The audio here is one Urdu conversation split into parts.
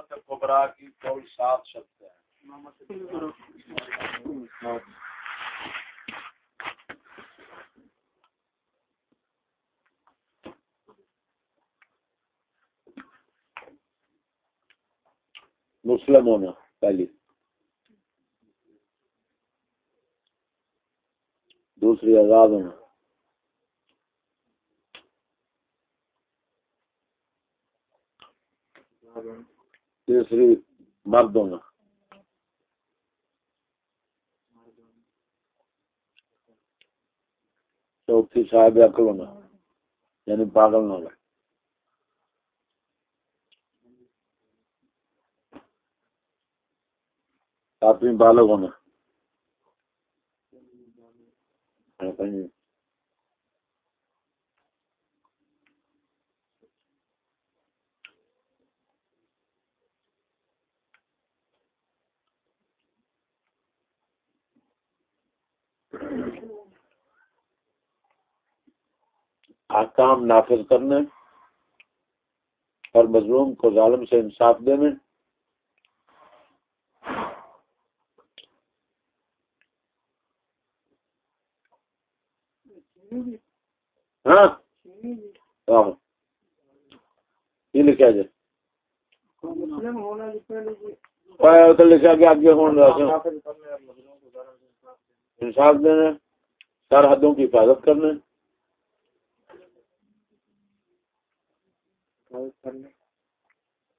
کبرا کی قول سات شبد ہے مسلم ہونا پہلی۔ دوسری آزاد ہونا تیسری مرد ہونا چوتھی صاحب عقل ہونا یعنی پاگل نہ ہونا ساتویں بالغ ہونا۔ احکام نافذ کرنے اور مظلوم کو ظالم سے انصاف دینے۔ ہاں؟ یہ لکھا جائے جی۔ لکھا کہ آگے انصاف دینے، سرحدوں کی حفاظت کرنے۔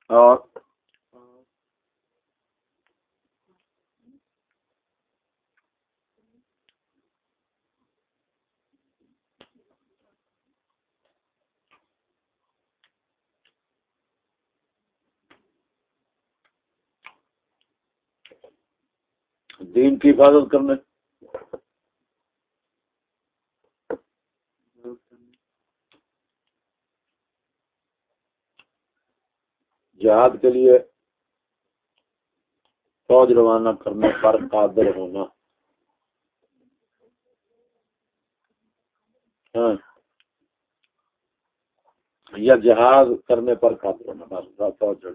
اور؟ دین کی حفاظت کرنے۔ جہاد کے لیے فوج روانہ کرنے پر قادر ہونا۔ ہاں۔ یا جہاد کرنے پر قادر ہونا، بس فوج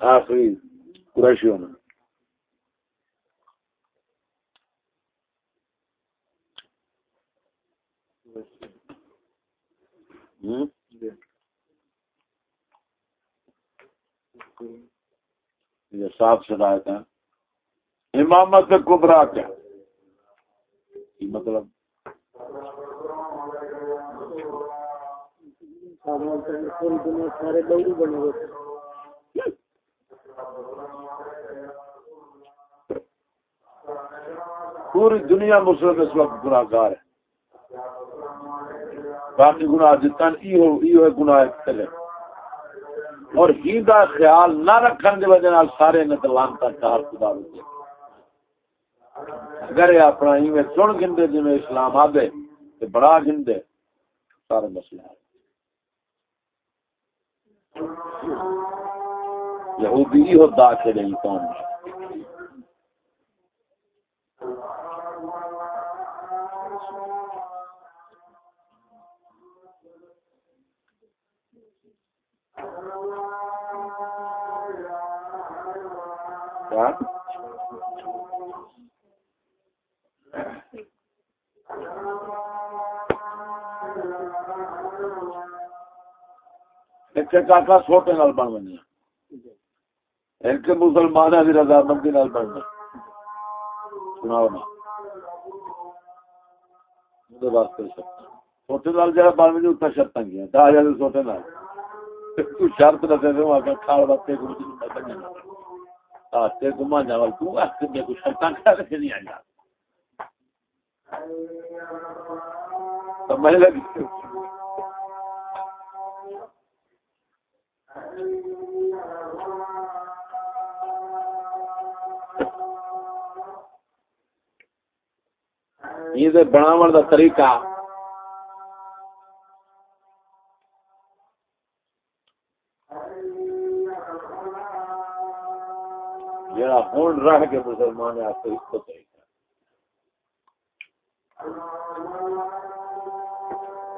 آخری قریشیوں میں۔ یہ صاف شرائط ہے امامت کبرا کیا؟ مطلب سارے بنے ہوئے پوری دنیا مسلم اس وقت گناہ گار ہے۔ باقی گناہ جتن ایو ہے گناہ چلے اور ہی دا خیال نہ رکھن دی وجہ نال سارے نے لانتا چار خدا ہوتے اگر یہ اپنا ایویں چن گندے جی میں اسلام آدھے تو بڑا گندے، سارے مسئلے ہیں۔ یہودی ہی ہو داخل ہے؟ قوم کاکا چھوٹے نال بن بنیا ایک مسلمان کی رضامندی نال بننا سناؤ نا۔ واسطے چھوٹے نال بن بنی اتنا شرط گیا۔ دس ہزار چھوٹے نال۔ شرط رکھے تھے وہاں کھال آتے گما جا تو کچھ شرط کر کے نہیں آئی سمجھ لگی یہ بناو کا طریقہ. جڑا ہون رہ کے مسلمان آپ کو اس کو طریقہ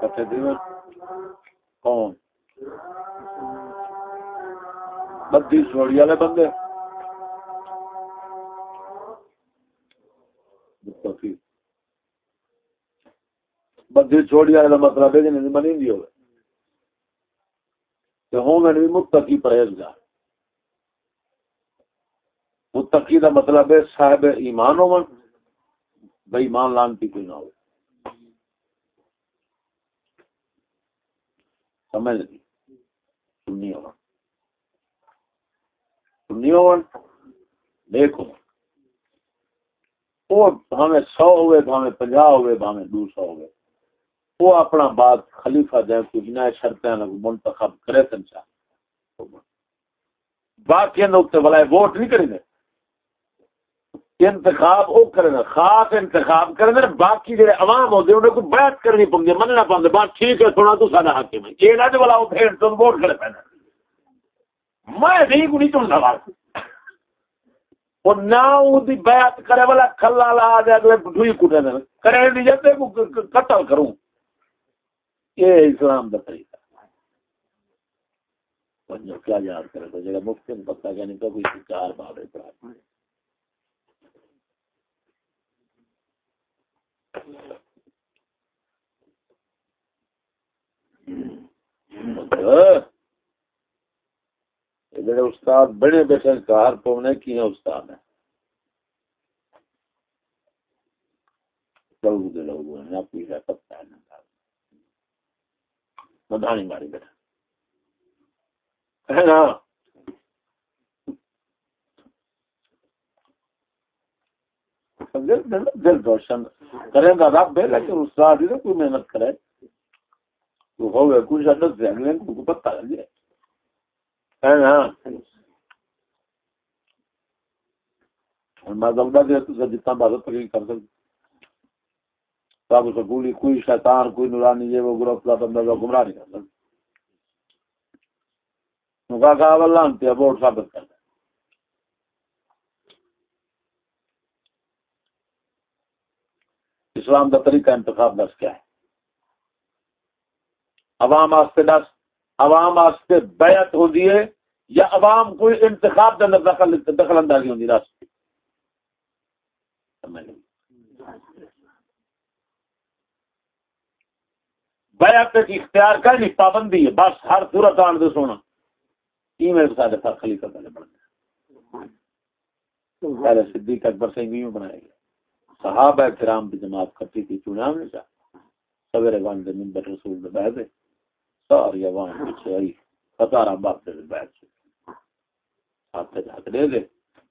کتے اچھا، جی، کون؟ بدی چھوڑی والے بندے۔ بدی چھوڑی والے مطلب ہے جنہیں منی دی ہوئے۔ ہوں میں بھی متقی پرہیزگار۔ متقی دا مطلب ہے صاحب ایمان ہو بے ایمان لانتی کوئی نہ ہو۔ سمجھ نہیں سننی ہو سننی ہو۔ دیکھو۔ وہ ہمیں سو ہوئے ہمیں پنجا ہوئے ہمیں دو سو ہوئے۔ وہ اپنا بات خلیفہ جائے کچھ نہ شرطیں منتخب کرے تنچا باقی بلا ووٹ نہیں کریں گے۔ انتخاب او کرنا، خاص انتخاب کرنا، باقی جڑے عوام ہوتے انہیں کو بیعت کرنی پوندی، مننا پوندے بات ٹھیک ہے سنا تو سارا حاکم ہے یہ نہ والا وہ پھر تو ووٹ کرے پینا میں نہیں کو نہیں چنتا بات اور نہ دی بیعت کرے والا کھلا لا دے، اگلے ڈھوئی کٹے نہ کرے نہیں جاتے کو قتل کروں۔ یہ اسلام دا طریقہ۔ کیا یاد کرے تو جگہ مفتی نے پتہ کہ نہیں تو کوئی چار باب ہاں۔ ہے استاد بڑے بیٹھے کار پونے کی ہیں استاد ہیں؟ لوگ دے لوگ ہیں آپ کی ہے ہے مدانی ماری بیٹھا۔ ہے نا۔ دل روشن کرے گا رب لیکن استاد ہی کوئی محنت کرے۔ تو ہو گئے کچھ کو پتہ لگ ہے نا میں تو جتنا بات تقریر کر سکتا سب سکولی کوئی شیطان کوئی نورانی یہ وہ گروپ کا بندہ گمراہ نہیں کر سکتا کہا ووٹ ثابت کر اسلام کا طریقہ انتخاب دس کیا ہے عوام واسطے دس عوام واسطے بیعت ہوتی ہے یا عوام کوئی انتخاب کے اندر دخل دخل اندازی ہوتی دس بیعت کی اختیار کا نہیں، پابندی ہے۔ بس ہر صورت آن دے سونا۔ کی میرے سارے خلیفہ پہلے بن گیا پہلے صدیق اکبر سے بنایا گیا۔ صحابہ کرام کی جماعت کٹی تھی چنیا میں جا سویرے وان دے منبر رسول دے بیٹھ ساری عوام پیچھے آئی ہزارہ باپ بیٹھ سے ہاتھ ہاتھ دے دے۔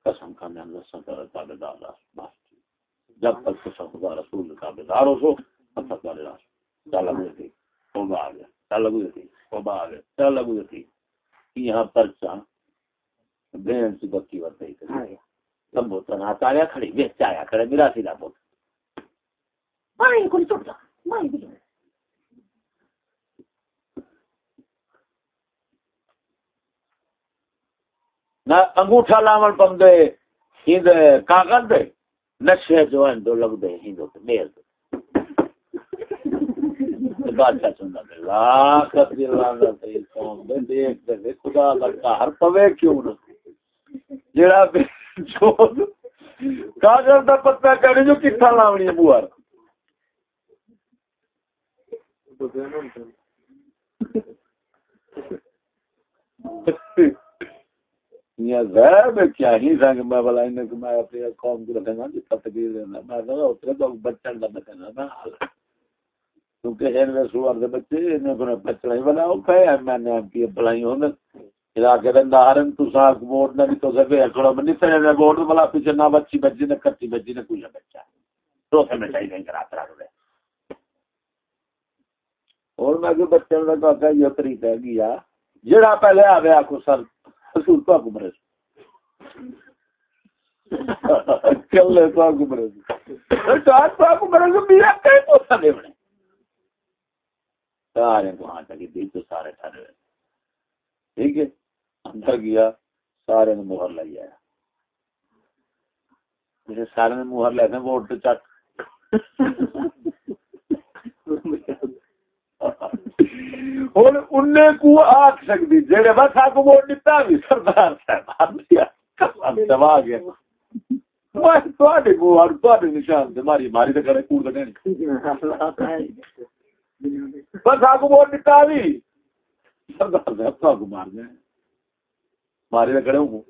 قسم کھانے اللہ سن کر تابے دار بات جب تک تو خدا رسول کا بیدار ہو سو تب تک والے راس چل لگو تھی توبہ آ گیا چل لگو تھی توبہ آ گیا چل لگو تھی یہاں پرچا بین سی بتی ورتے ہی لمبوتر ہاتھ آیا کھڑی بیچ آیا کھڑے میرا سیدھا بوت۔ مائیں کو نہیں چھوڑتا مائیں بھی نہ انگوٹھا لامن پندے ہند کاغذ دے نشے جو ہیں دو لگ دے ہندو تے میل دے۔ بادشاہ چندا دے لاکھ دلاں دا تے قوم دے دیکھ دے خدا دا ہر پوے کیوں نہ؟ جڑا کاغذ کا پتا کرے جو کتنا لاونی ہے بوار۔ کیا؟ ہی سنگ میں بلا میں اپنی قوم کو رکھنا جی تقریر دینا میں اتنے تو بچن کا بچنا میں کیونکہ ان سوار کے بچے انہیں بچنا ہی بنا، وہ میں نے بلائی ہوں علاقے دے اندر تو ساک ووٹ نہ بھی تو سکے کھڑا بندی تے نے ووٹ بلا پیچھے نہ بچی بچی نہ کٹی، بچی نہ کوئی بچہ۔ تو سے میں چاہیے کہ رات دے اور میں جو بچے نے کہا یہ طریقہ ہے گیا۔ جڑا پہلے آ گیا کو سر رسول تو کو مرے چلے تو کو مرے تو آج تو کو مرے میرا کہیں پوچھا دے بنے سارے کو ہاں تک دی تو سارے ٹھہرے ٹھیک ہے اندر گیا سارے نے مہر لائی آیا جیسے سارے نے مہر لے ووٹ تو چک ہوں ان کو آخ سکتی جہے بس آ کو ووٹ دیتا بھی سردار صاحب دبا گیا۔ نشان سے ماری ماری تو کرے کوڑ بس آ کو ووٹ دیتا بھی سردار صاحب تو کو مار دیں مارے کھڑے ہوں۔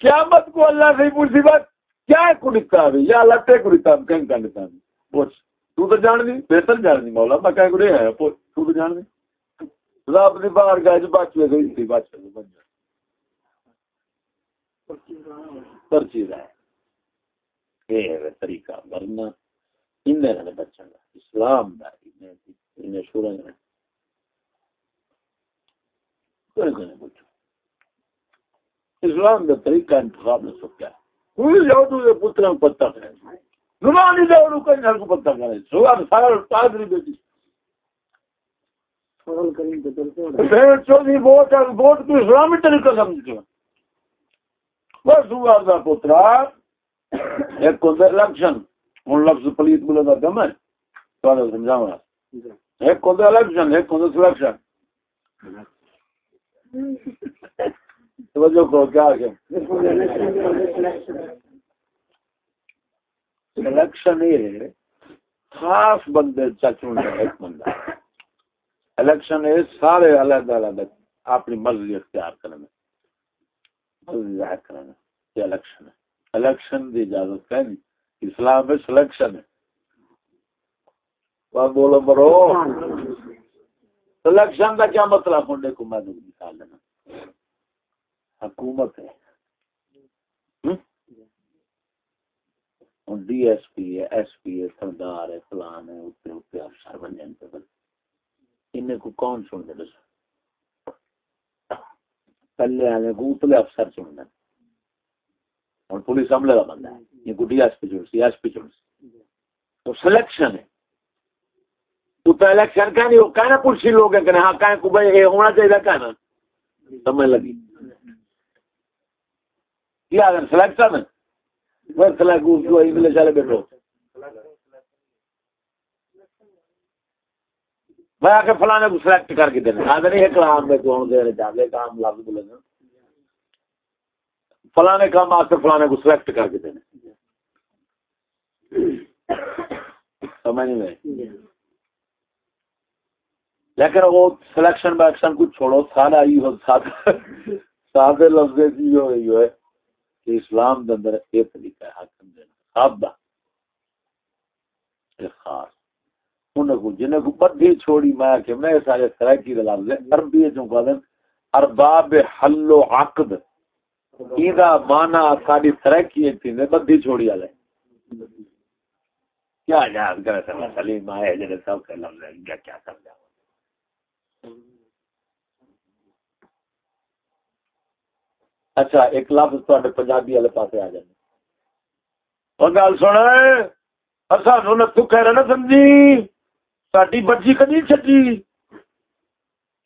کیا مت کو اللہ سے پوچھی بات کیا کڑتا ہے یا لٹے کو کڑتا کہیں کا لیتا پوچھ۔ تو تو جان دی بہتر جان دی مولا میں کہیں کڑے ہے تو تو جان دی رب دی باہر گئے جو بچ گئی تھی بن جائے ہے یہ طریقہ ورنہ انہیں بچن اسلام دا انہیں شورا اسلام کا طریقہ انتخاب نے سکیا کوئی جاؤ تو پتر پتہ کرے زبان ہی جاؤ کہیں ہر کو پتہ کرے سوال سارا پادری بیٹی چودھری ووٹ ہے ووٹ کو اسلامی طریقہ سمجھتے بس سوال کا پترا ایک ہوتا الیکشن ہوں لفظ پلیت بولے گا دم ہے تو سمجھاؤں ایک ہوتا الیکشن ایک ہوتا سلیکشن توجہ کو کیا الیکشن یہ خاص بندے چچوں ایک بندہ۔ الیکشن یہ سارے الگ الگ اپنی مرضی اختیار کرنا مرضی ظاہر کرنا یہ الیکشن ہے۔ الیکشن دی اجازت ہے نہیں۔ اسلام میں سلیکشن ہے۔ بولو برو۔ سلیکشن کا کیا مطلب؟ ہونڈے کو میں نکال لینا حکومت ہے۔ ڈی ایس پی ہے، ایس پی ہے، سردار ہے، فلان ہے اتنے اتنے افسر بن جائیں پہ ان کو کون سن دے؟ بس پہلے آنے کو اتلے افسر چن دیں اور پولیس عملے کا بندہ ہے۔ یہ کو ڈی ایس پی چن سی ایس پی چن سی تو سلیکشن ہے۔ تو تو الیکشن کہنے کہنا پولیسی لوگ ہیں کہ ہاں کہیں کو بھائی ہونا چاہیے کہنا سمجھ لگی؟ کیا اگر سلیکشن ہے۔ میں انگلش والے بیٹھو میں آ کے فلانے کو سلیکٹ کر کے دینا آدھے نہیں کلام میں کون دے جاگے کام لفظ بولے فلانے کام فلانے کو سلیکٹ کر کے دینا سمجھ میں لیکن وہ سلیکشن بیکشن کو چھوڑو سارا ہی ہو سادے لفظ یہ ہے کہ اسلام دے اندر یہ طریقہ ہے، حاکم دینا خواب دا خاص۔ انہیں کو جنہیں کو بدھی چھوڑی، میں کہ میں سارے سرائکی دے لفظ عربی ہے جو کہا ارباب حل و عقد۔ ایدہ مانا ساری سرائکی ہے تھی بدھی چھوڑی آلے کیا یاد کرے سلیم آئے جنہیں سب کے لفظ ہے، کیا کیا کر اچھا ایک لفظ تے پنجابی والے پاس آ جائے اور گل سن سانو نتو خیر نہ سمجھی۔ ساری بچی کدی چکی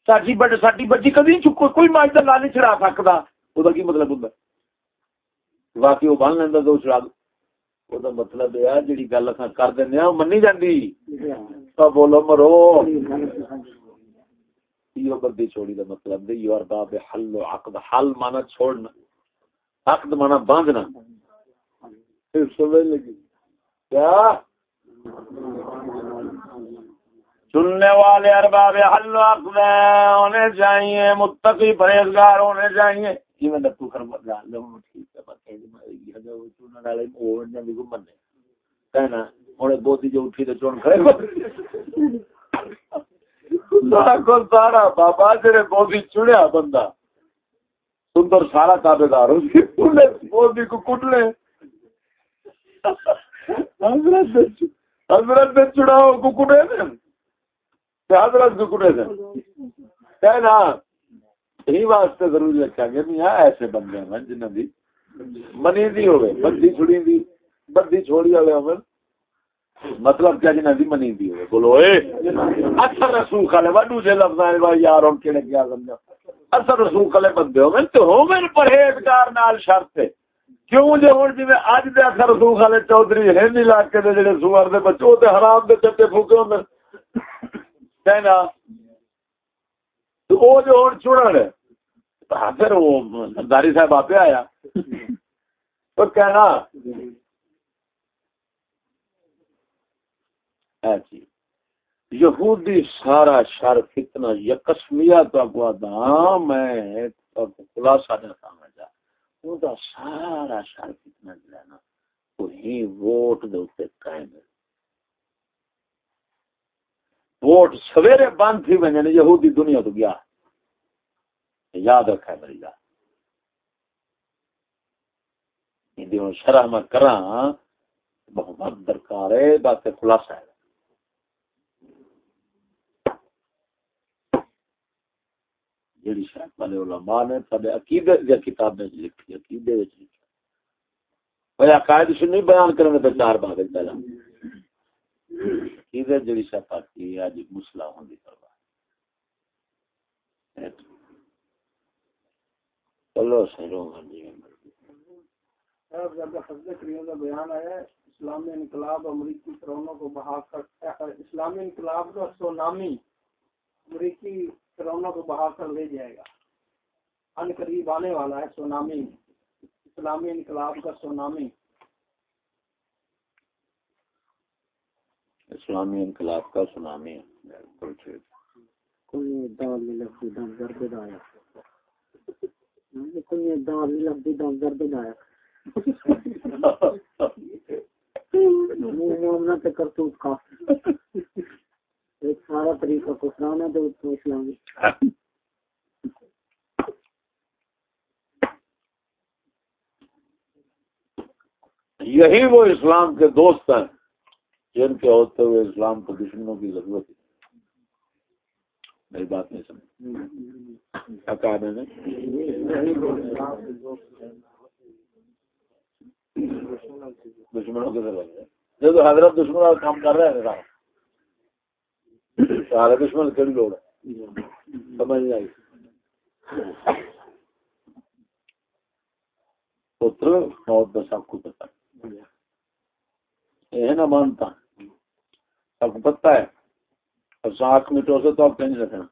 ساری ساری بچی کدی چکو۔ کوئی ماج کا نہیں چڑا سکتا وہ کی مطلب ہوں باقی وہ بن لینا دو چڑا وہ مطلب یہ جی گل اصل کر وہ منی جاتی بولو مرو۔ یہ بدی چھوڑی دا مطلب دے یو ارباب حل و عقد حل مانا چھوڑنا عقد مانا باندھنا پھر سمجھ لگی کیا سننے والے ارباب حل و عقد ہونے چاہیے متقی پرہیزگار ہونے چاہیے یہ میں جان لوں ٹھیک ہے یہ ہے وہ والے کہنا جو اٹھی تے چون کرے سارا بابا جڑے بوبی چڑیا بندہ۔ سندر سارا تابے دار بوبی کو کٹ لے حضرت حضرت چڑاؤ کو کٹے تھے حضرت کو کٹے تھے کہنا یہی واسطے ضروری رکھا گیا نہیں ہاں ایسے بندے ہیں جنہوں کی منی دی ہوئے بدی چھڑی دی بدی چھوڑی والے ہوئے مطلب کیا جنہ دی منی دی ہوئے؟ بولو، اے اثر رسول خالے وڈو سے لفظ آئے، بھائی یار، ہم کیڑے کیا سمجھا اچھا اثر رسول خالے بندے ہو میں تو ہو پرہیزگار نال شرط ہے۔ کیوں جو ہوں جی اج دے اثر رسول خالے چودھری ہے نہیں علاقے دے جڑے سوار دے بچے، او تے حرام دے چٹے پھوکے ہوندے کہنا، تو او جو ہوں ہاں، چھڑن پھر وہ داری صاحب آپ آیا۔ تو کہنا جی یہودی سارا شر فتنہ یکسمیا تو اگوا دا میں خلاصہ نے سمجھا۔ وہ دا سارا شر فتنہ جڑا نا، وہی ووٹ دے اوتے قائم ہے۔ ووٹ سویرے بند تھی ونجن یہودی دنیا تو گیا۔ یاد رکھا ہے میری گل شرح میں کرا بہت درکار ہے، بات خلاصہ ہے۔ جیڑی شاید والے علماء نے سارے عقیدے دی کتاب میں لکھی، عقیدے وچ لکھی۔ بھائی، عقائد سے نہیں بیان کرنے تے چار بات پہلا۔ عقیدے جیڑی شاید پاکی اج مسئلہ ہوندی پروا چلو سہرو جی بیان آیا، اسلامی انقلاب امریکی کرونوں کو بہا کر، اسلامی انقلاب کا سونامی امریکی کرونا کو بہا کر لے جائے گا۔ ان قریب آنے والا ہے سونامی۔ اسلامی انقلاب کا سونامی۔ اسلامی انقلاب کا سونامی۔ کوئی دال لفظ دم درد دایا کوئی دال لفظ دم درد دایا منہ کرتوت کا ایک سارا طریقہ کفرانہ دے تو اسلامی یہی وہ اسلام کے دوست ہیں جن کے ہوتے ہوئے اسلام کو دشمنوں کی ضرورت ہے۔ میری بات نہیں سمجھ۔ کیا کہا میں نے۔ دشمنوں کے ضرورت ہے۔ جب حضرت دشمنوں کا کام کر رہے ہیں۔ سارے دشمن کہڑی لوڑ ہے؟ سمجھ نہیں آئی۔ پتر، موت کا سب کو پتا یہ نہ مانتا۔ سب کو پتا ہے۔ اور ساتھ مٹو سے تو آپ کہیں رکھنا۔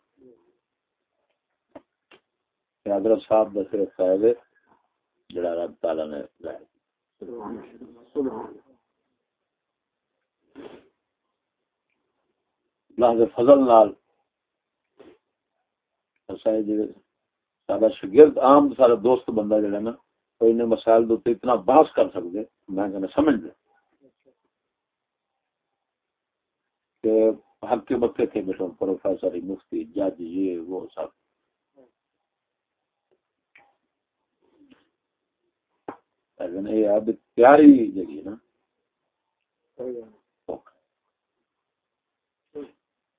حضرت صاحب دس رکھا ہے، جڑا رب تعالی نے لائے اللہ کے فضل نال۔ سارا شگرد عام سارا دوست بندہ جڑا نا تو انہیں مسائل دو اتنا بحث کر سکتے میں کہنا سمجھ دے کہ حق کے بکے تھے بیٹھو پروفیسر، مفتی، جج، یہ، وہ سب۔ لیکن یہ اب پیاری جگہ نا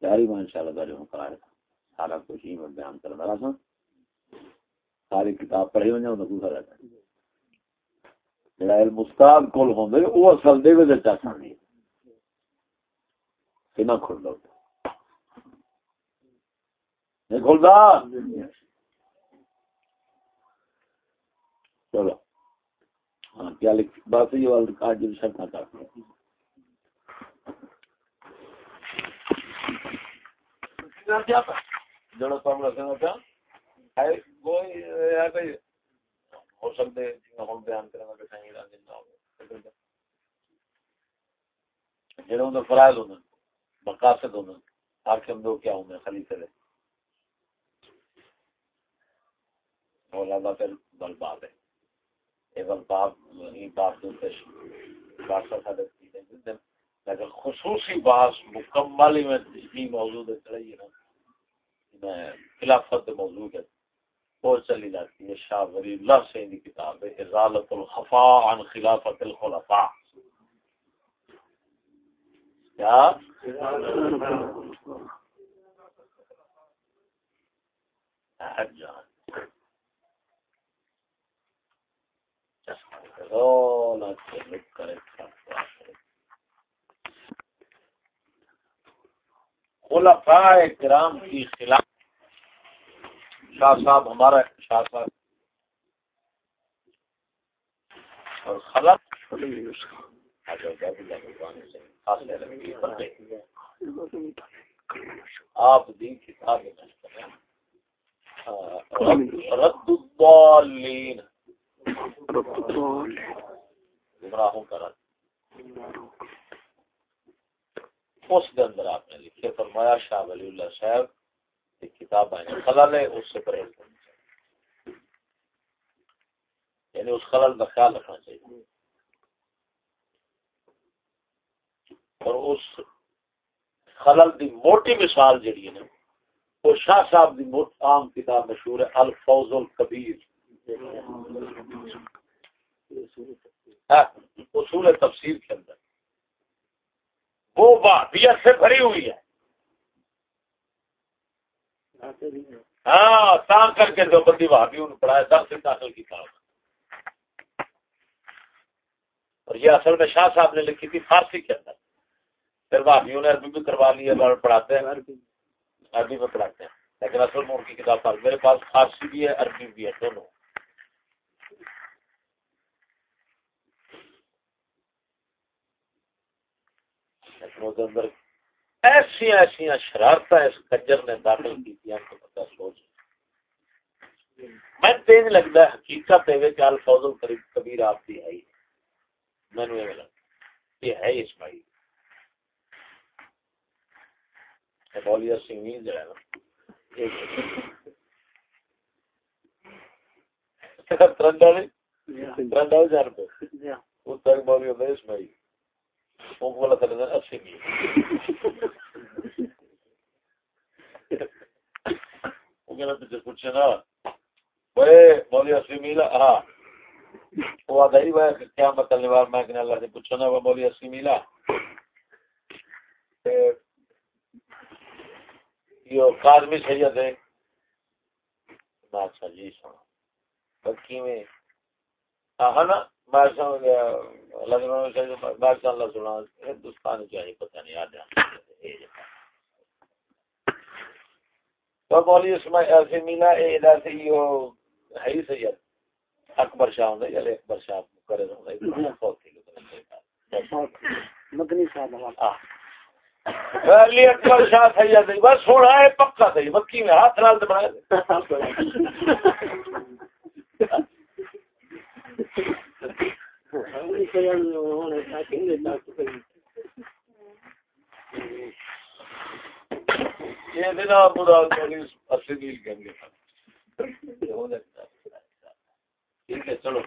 پیاری میں انشاءاللہ داری ہوں کرا رہا سارا کچھ ہی میں بیان کر رہا تھا۔ ساری کتاب پڑھی ونجا تو دوسرا رہتا جڑا علم استاد کول ہوندے او اصل دے وچ چاہتا نہیں کنا کھل دو نہیں کھلدا چلو۔ ہاں کیا لکھ بس یہ والا کارڈ جو شرط نہ کرتے جڑا رکھنا ہے کوئی ہے ہو سکتے ہوں بیان کرنا کہ صحیح نہ ہو ہوں فرائض ہونا مقاصد ہونا حاکم دو کیا ہوں خلیفے دے مولانا پھر ہے یہ ہی باب دو پیش بادشاہ صاحب لیکن خصوصی بحث مکمل ہی موجود ہے چڑھائی نا خلافت موضوع ہے۔ وہ چلی جاتی ہے۔ شاہ ولی اللہ سے کی کتاب ہے ازالت الخفا عن خلافت الخلفاء۔ کیا؟ جان۔ چشمہ کرے؟ خلفاء کرام کی خلاف شاہ صاحب، ہمارا شاہ صاحب۔ اور خلق آپ دی کتاب رد الضالین۔ گمراہوں کا رد اس کے اندر آپ نے لکھے، فرمایا شاہ ولی اللہ صاحب کتاب آئے خلل ہے اس سے پرہیز کرنا چاہیے۔ یعنی اس خلل کا خیال رکھنا چاہیے۔ اور اس خلل دی موٹی مثال جڑی ہے نا وہ شاہ صاحب دی موٹ عام کتاب مشہور ہے الفوز الکبیر۔ ہاں، اصول تفسیر کے اندر۔ وہ واحدیت سے بھری ہوئی ہے۔ ہاں تا کر کے جو بندی وہابی ان پڑھایا دس سے داخل کی تھا اور یہ اصل میں شاہ صاحب نے لکھی تھی فارسی کے اندر۔ پھر وہابیوں نے عربی بھی کروا لی ہے پڑھاتے ہیں۔ عربی۔ میں پڑھاتے ہیں۔ لیکن اصل میں ان کی کتاب پر میرے پاس فارسی بھی ہے عربی بھی ہے دونوں۔ اندر ایسی ایسی شرارت اس کجر نے داخل کی پتا سوچ میں تیز لگتا ہے حقیقت ہے کہ الفوز القریب کبیر آپ کی ہے میں نے یہ ہے بولیا جو ہے نا۔ ترنڈا نہیں ترنڈا ہزار روپے اس تک بولی ہوتا ہے اسماعیل وہ پوچھے نا مولی اسی میلا ہاں وہ آدھائی بھائی کیا مطلب نوار میں کہ اللہ سے پوچھو نا وہ مولی اسی میلا یہ کاظمی سید ہے اچھا جی سنا بکی میں ہاں نا میں سمجھ گیا ہندوستان کیا ہی پتہ نہیں اس میں ایسے ہے۔ سید۔ اکبر شاہ ہوں یا اکبر شاہ کرے مدنی صاحب اکبر شاہ سید بس سونا ہے پکا صحیح مکی میں ہاتھ لال بنایا یہ مراد ٹھیک ہے چلو